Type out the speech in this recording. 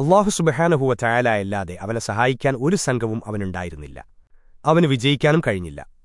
അള്ളാഹു സുബഹാനഹുവ ചായാലല്ലാതെ അവനെ സഹായിക്കാൻ ഒരു സംഘവും അവനുണ്ടായിരുന്നില്ല. അവന് വിജയിക്കാനും കഴിഞ്ഞില്ല.